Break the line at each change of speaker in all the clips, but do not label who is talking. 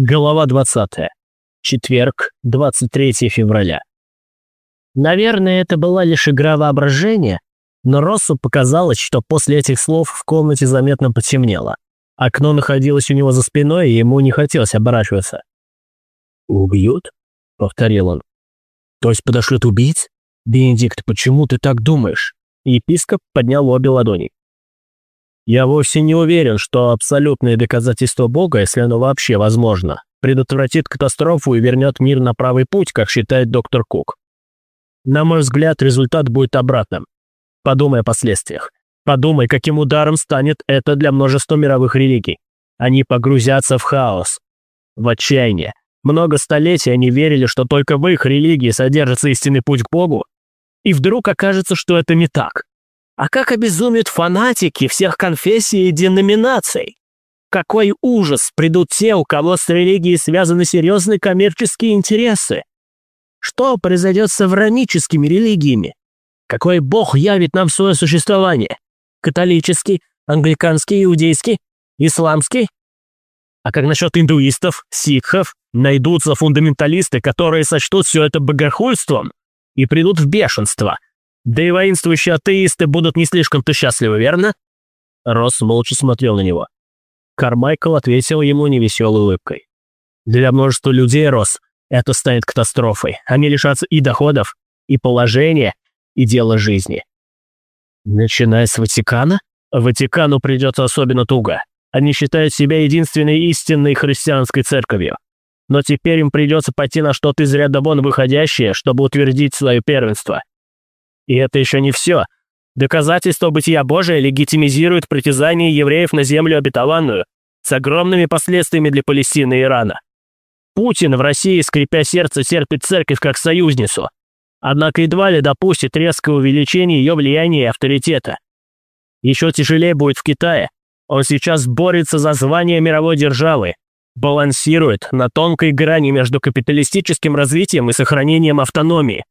Голова 20. Четверг, 23 февраля. Наверное, это была лишь игра воображения, но Россу показалось, что после этих слов в комнате заметно потемнело. Окно находилось у него за спиной, и ему не хотелось оборачиваться. «Убьют?» — повторил он. «То есть подошлют убийц? Бенедикт, почему ты так думаешь?» Епископ поднял обе ладони. «Я вовсе не уверен, что абсолютное доказательство Бога, если оно вообще возможно, предотвратит катастрофу и вернет мир на правый путь, как считает доктор Кук. На мой взгляд, результат будет обратным. Подумай о последствиях. Подумай, каким ударом станет это для множества мировых религий. Они погрузятся в хаос, в отчаяние. Много столетий они верили, что только в их религии содержится истинный путь к Богу, и вдруг окажется, что это не так. А как обезумят фанатики всех конфессий и деноминаций? Какой ужас придут те, у кого с религией связаны серьезные коммерческие интересы? Что произойдет с аврамическими религиями? Какой бог явит нам свое существование? Католический, англиканский, иудейский, исламский? А как насчет индуистов, сикхов? Найдутся фундаменталисты, которые сочтут все это богохульством и придут в бешенство. Да и воинствующие атеисты будут не слишком-то счастливы, верно? Росс молча смотрел на него. Кармайкл ответил ему невеселой улыбкой. Для множества людей, Росс, это станет катастрофой. Они лишатся и доходов, и положения, и дела жизни. Начиная с Ватикана? Ватикану придется особенно туго. Они считают себя единственной истинной христианской церковью. Но теперь им придется пойти на что-то из ряда вон выходящее, чтобы утвердить свое первенство. И это еще не все. Доказательство бытия Божия легитимизирует притязание евреев на землю обетованную с огромными последствиями для Палестины и Ирана. Путин в России, скрипя сердце, терпит церковь как союзницу. Однако едва ли допустит резкое увеличение ее влияния и авторитета. Еще тяжелее будет в Китае, он сейчас борется за звание мировой державы, балансирует на тонкой грани между капиталистическим развитием и сохранением автономии.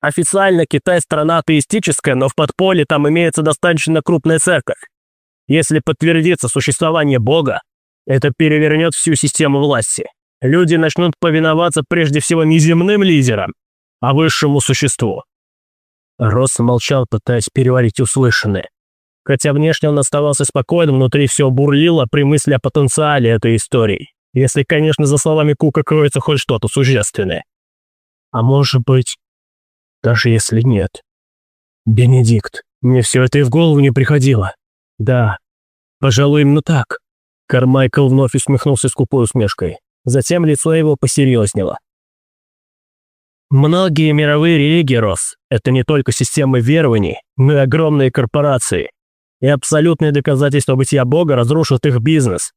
Официально Китай страна атеистическая, но в подполье там имеется достаточно крупная церковь. Если подтвердится существование Бога, это перевернет всю систему власти. Люди начнут повиноваться прежде всего не земным лидерам, а высшему существу. Росс молчал, пытаясь переварить услышанное. Хотя внешне он оставался спокойным, внутри все бурлило при мысли о потенциале этой истории. Если, конечно, за словами Кука кроется хоть что-то существенное. А может быть, даже если нет. Бенедикт, мне все это и в голову не приходило. Да, пожалуй, именно так. Кармайкл вновь усмехнулся скупой усмешкой. Затем лицо его посерьезнело. Многие мировые религии, Рос, это не только системы верований, но и огромные корпорации и абсолютные доказательства бытия Бога разрушат их бизнес.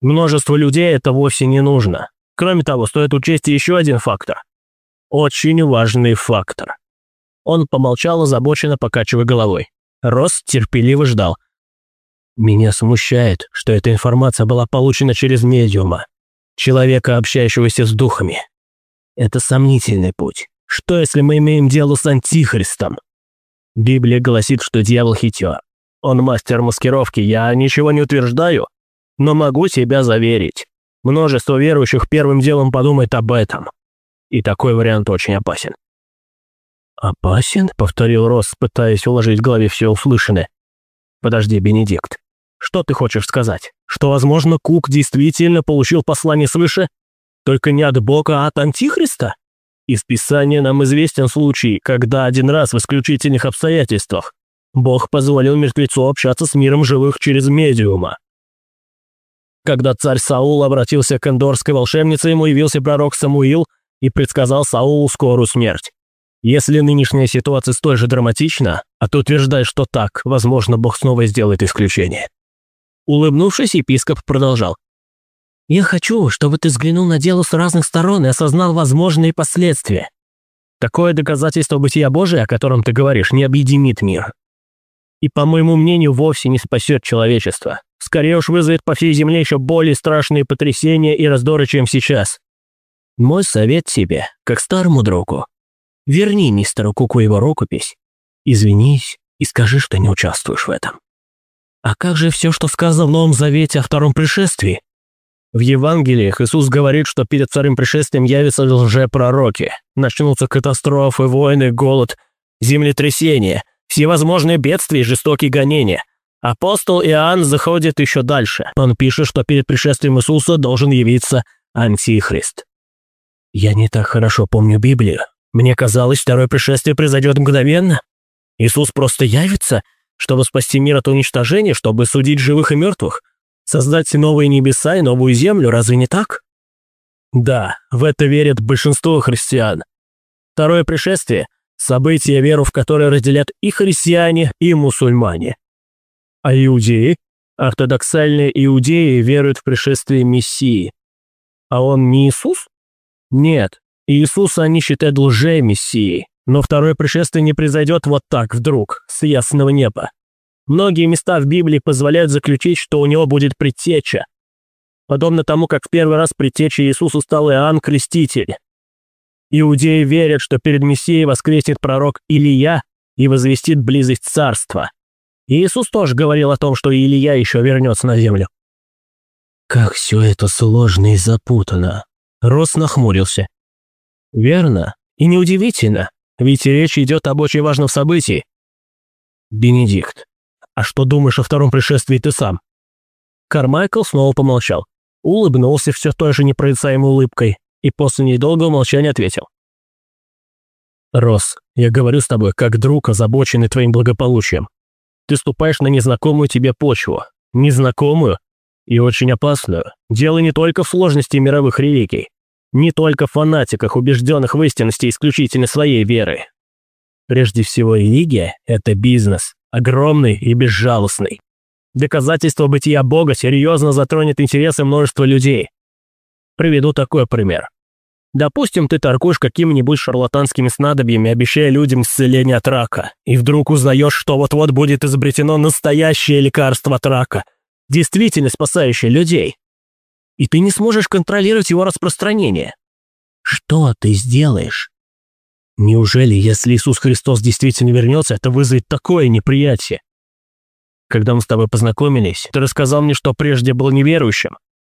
Множеству людей это вовсе не нужно. Кроме того, стоит учесть еще один фактор. Очень важный фактор. Он помолчал, озабоченно покачивая головой. Рос терпеливо ждал. «Меня смущает, что эта информация была получена через медиума, человека, общающегося с духами. Это сомнительный путь. Что, если мы имеем дело с Антихристом? Библия гласит, что дьявол хитер. Он мастер маскировки, я ничего не утверждаю, но могу тебя заверить. Множество верующих первым делом подумает об этом. И такой вариант очень опасен. «Опасен?» — повторил Росс, пытаясь уложить в голове все услышанное. «Подожди, Бенедикт. Что ты хочешь сказать? Что, возможно, Кук действительно получил послание свыше? Только не от Бога, а от Антихриста? Из Писания нам известен случай, когда один раз в исключительных обстоятельствах Бог позволил мертвецу общаться с миром живых через медиума. Когда царь Саул обратился к эндорской волшебнице, ему явился пророк Самуил и предсказал Саулу скорую смерть. Если нынешняя ситуация столь же драматична, а ты утверждаешь, что так, возможно, Бог снова сделает исключение. Улыбнувшись, епископ продолжал. «Я хочу, чтобы ты взглянул на дело с разных сторон и осознал возможные последствия. Такое доказательство бытия Божия, о котором ты говоришь, не объединит мир и, по моему мнению, вовсе не спасет человечество. Скорее уж вызовет по всей земле еще более страшные потрясения и раздоры, чем сейчас. Мой совет тебе, как старому другу. Верни мистеру Куку его рукопись, извинись и скажи, что не участвуешь в этом. А как же все, что сказано в Новом Завете о втором пришествии? В Евангелиях Иисус говорит, что перед вторым пришествием явятся лжепророки. Начнутся катастрофы, войны, голод, землетрясения, всевозможные бедствия и жестокие гонения. Апостол Иоанн заходит еще дальше. Он пишет, что перед пришествием Иисуса должен явиться Антихрист. Я не так хорошо помню Библию. Мне казалось, второе пришествие произойдет мгновенно. Иисус просто явится, чтобы спасти мир от уничтожения, чтобы судить живых и мертвых. Создать новые небеса и новую землю, разве не так? Да, в это верят большинство христиан. Второе пришествие – событие, веру в которое разделят и христиане, и мусульмане. А иудеи? Ортодоксальные иудеи веруют в пришествие Мессии. А он не Иисус? Нет, Иисуса они считают лже-мессией. Но второе пришествие не произойдет вот так вдруг, с ясного неба. Многие места в Библии позволяют заключить, что у него будет предтеча. Подобно тому, как в первый раз предтечей Иисусу стал Иоанн Креститель. Иудеи верят, что перед Мессией воскреснет пророк Илия и возвестит близость царства. Иисус тоже говорил о том, что Илия еще вернется на землю. Как все это сложно и запутано. Рос нахмурился. Верно. И неудивительно, ведь речь идет об очень важном событии. Бенедикт, «А что думаешь о втором пришествии ты сам?» Кармайкл снова помолчал, улыбнулся все той же непроницаемой улыбкой и после недолгого молчания ответил. «Рос, я говорю с тобой как друг, озабоченный твоим благополучием. Ты ступаешь на незнакомую тебе почву. Незнакомую и очень опасную. Дело не только в сложности мировых религий, не только в фанатиках, убежденных в истинности исключительно своей веры. Прежде всего, религия – это бизнес, огромный и безжалостный. Доказательство бытия Бога серьезно затронет интересы множества людей. Приведу такой пример. Допустим, ты торгуешь какими-нибудь шарлатанскими снадобьями, обещая людям исцеление от рака, и вдруг узнаешь, что вот-вот будет изобретено настоящее лекарство от рака, действительно спасающее людей. И ты не сможешь контролировать его распространение. Что ты сделаешь? Неужели, если Иисус Христос действительно вернется, это вызовет такое неприятие? Когда мы с тобой познакомились, ты рассказал мне, что прежде был неверующим,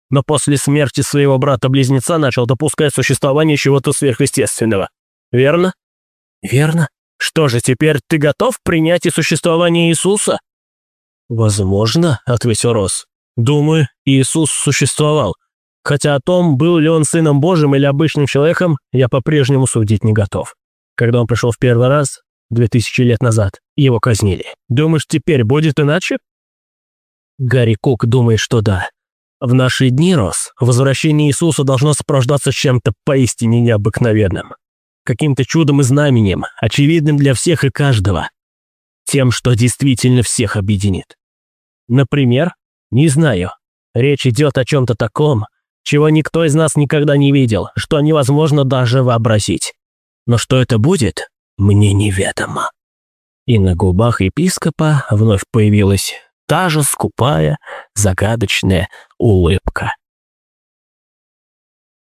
но после смерти своего брата-близнеца начал допускать существование чего-то сверхъестественного. Верно? Верно. Что же, теперь ты готов принять и существование Иисуса? Возможно, ответил Рос. Думаю, Иисус существовал. Хотя о том, был ли он сыном Божьим или обычным человеком, я по-прежнему судить не готов. Когда он пришел в первый раз, 2000 лет назад, его казнили. Думаешь, теперь будет иначе? Гарри Кук думает, что да. В наши дни, Рос, возвращение Иисуса должно сопровождаться чем-то поистине необыкновенным. Каким-то чудом и знаменем, очевидным для всех и каждого. Тем, что действительно всех объединит. Например, не знаю, речь идет о чем-то таком, чего никто из нас никогда не видел, что невозможно даже вообразить. Но что это будет, мне неведомо». И на губах епископа вновь появилась та же скупая, загадочная улыбка.